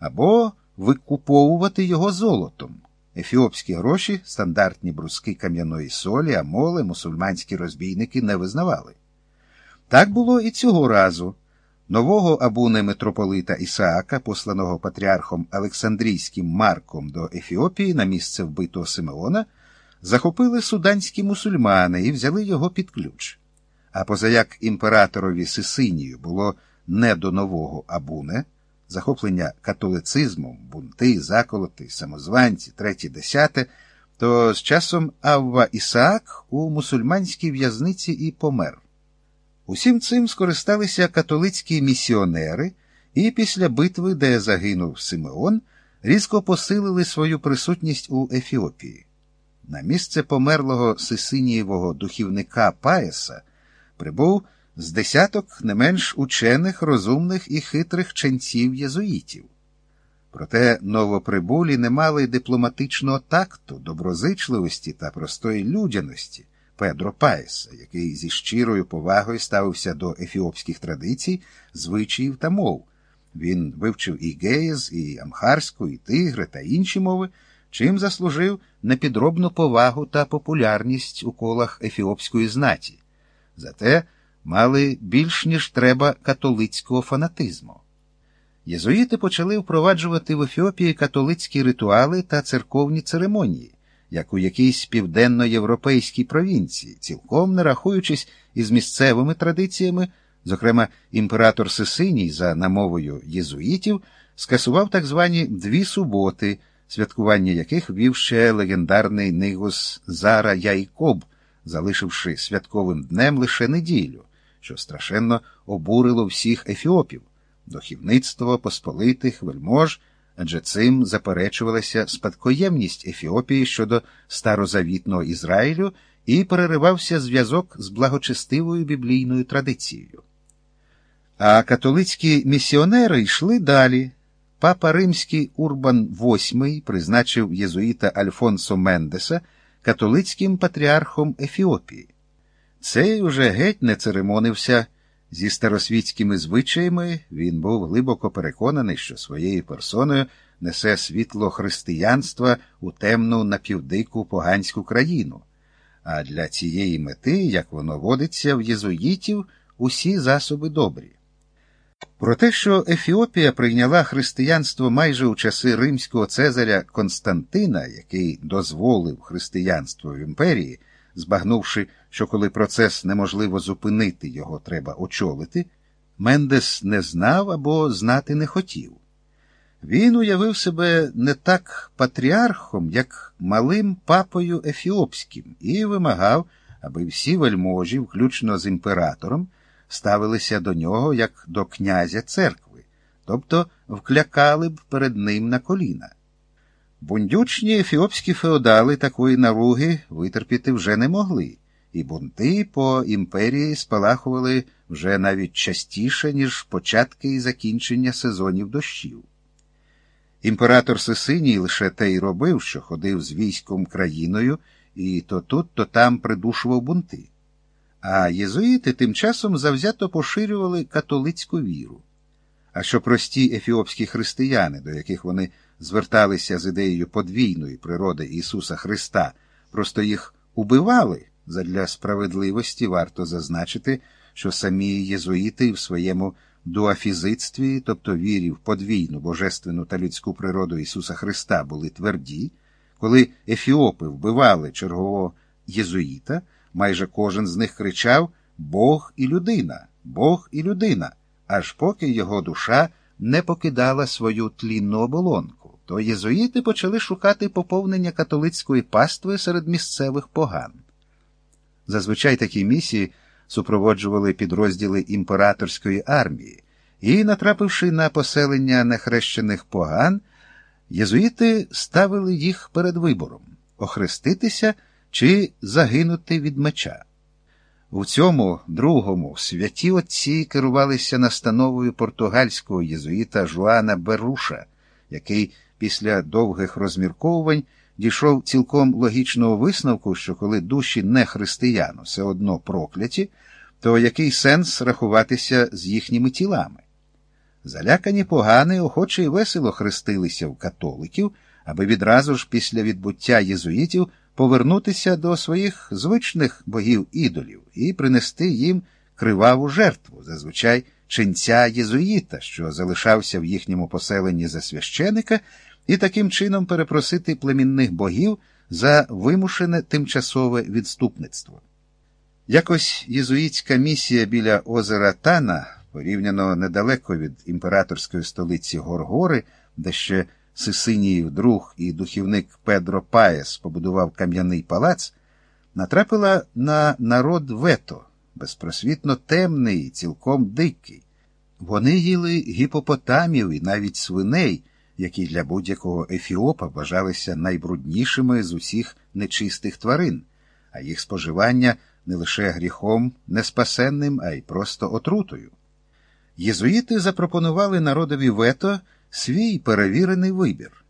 або викуповувати його золотом. Ефіопські гроші, стандартні бруски кам'яної солі, амоли, мусульманські розбійники не визнавали. Так було і цього разу. Нового абуне митрополита Ісаака, посланого патріархом Олександрійським Марком до Ефіопії на місце вбитого Симеона, захопили суданські мусульмани і взяли його під ключ. А позаяк імператорові Сисинію було не до нового абуне, захоплення католицизмом, бунти, заколоти, самозванці, третє десяте, то з часом Авва Ісаак у мусульманській в'язниці і помер. Усім цим скористалися католицькі місіонери, і після битви, де загинув Симеон, різко посилили свою присутність у Ефіопії. На місце померлого Сисинієвого духівника Паєса прибув з десяток не менш учених, розумних і хитрих ченців єзуїтів. Проте новоприбулі не мали дипломатичного такту, доброзичливості та простої людяності Педро Паєса, який зі щирою повагою ставився до ефіопських традицій, звичаїв та мов. Він вивчив і геєз, і амхарську, і тигри та інші мови, чим заслужив непідробну повагу та популярність у колах ефіопської знаті. Зате мали більш ніж треба католицького фанатизму. Єзуїти почали впроваджувати в Ефіопії католицькі ритуали та церковні церемонії, як у якійсь південноєвропейській провінції, цілком не рахуючись із місцевими традиціями, зокрема, імператор Сисиній, за намовою єзуїтів, скасував так звані дві суботи, святкування яких вів ще легендарний Нигус Зара Яйкоб, залишивши святковим днем лише неділю що страшенно обурило всіх ефіопів, дохівництво посполитих вельмож, адже цим заперечувалася спадкоємність Ефіопії щодо старозавітного Ізраїлю і переривався зв'язок з благочестивою біблійною традицією. А католицькі місіонери йшли далі. Папа Римський Урбан VIII призначив єзуїта Альфонсо Мендеса католицьким патріархом Ефіопії. Цей уже геть не церемонився зі старосвітськими звичаями, він був глибоко переконаний, що своєю персоною несе світло християнства у темну напівдику поганську країну. А для цієї мети, як воно водиться в єзуїтів, усі засоби добрі. Про те, що Ефіопія прийняла християнство майже у часи римського цезаря Константина, який дозволив християнство в імперії, збагнувши, що коли процес неможливо зупинити, його треба очолити, Мендес не знав або знати не хотів. Він уявив себе не так патріархом, як малим папою ефіопським, і вимагав, аби всі вельможі, включно з імператором, ставилися до нього як до князя церкви, тобто вклякали б перед ним на коліна. Бундючні ефіопські феодали такої наруги витерпіти вже не могли, і бунти по імперії спалахували вже навіть частіше, ніж початки і закінчення сезонів дощів. Імператор Сесиній лише те й робив, що ходив з військом країною і то тут, то там придушував бунти. А єзуїти тим часом завзято поширювали католицьку віру. А що прості ефіопські християни, до яких вони зверталися з ідеєю подвійної природи Ісуса Христа, просто їх убивали задля справедливості, варто зазначити, що самі єзуїти в своєму дуафізицтві, тобто вірі в подвійну божественну та людську природу Ісуса Христа, були тверді, коли ефіопи вбивали чергового єзуїта, майже кожен з них кричав Бог і людина, Бог і людина, аж поки його душа не покидала свою тлінну оболонку то єзуїти почали шукати поповнення католицької пастви серед місцевих поган. Зазвичай такі місії супроводжували підрозділи імператорської армії, і, натрапивши на поселення нехрещених поган, єзуїти ставили їх перед вибором охреститися чи загинути від меча. У цьому другому святі отці керувалися настановою португальського єзуїта Жуана Беруша, який після довгих розмірковувань дійшов цілком логічного висновку, що коли душі не християн все одно прокляті, то який сенс рахуватися з їхніми тілами? Залякані погани охоче й весело хрестилися в католиків, аби відразу ж після відбуття єзуїтів повернутися до своїх звичних богів ідолів і принести їм криваву жертву, зазвичай ченця єзуїта, що залишався в їхньому поселенні за священика, і таким чином перепросити племінних богів за вимушене тимчасове відступництво. Якось єзуїтська місія біля озера Тана, порівняно недалеко від імператорської столиці Горгори, де ще Сисиніїв друг і духівник Педро Паєс побудував кам'яний палац, натрапила на народ вето, безпросвітно темний і цілком дикий. Вони їли гіпопотамів і навіть свиней, які для будь-якого ефіопа вважалися найбруднішими з усіх нечистих тварин, а їх споживання не лише гріхом неспасенним, а й просто отрутою. Єзуїти запропонували народові вето свій перевірений вибір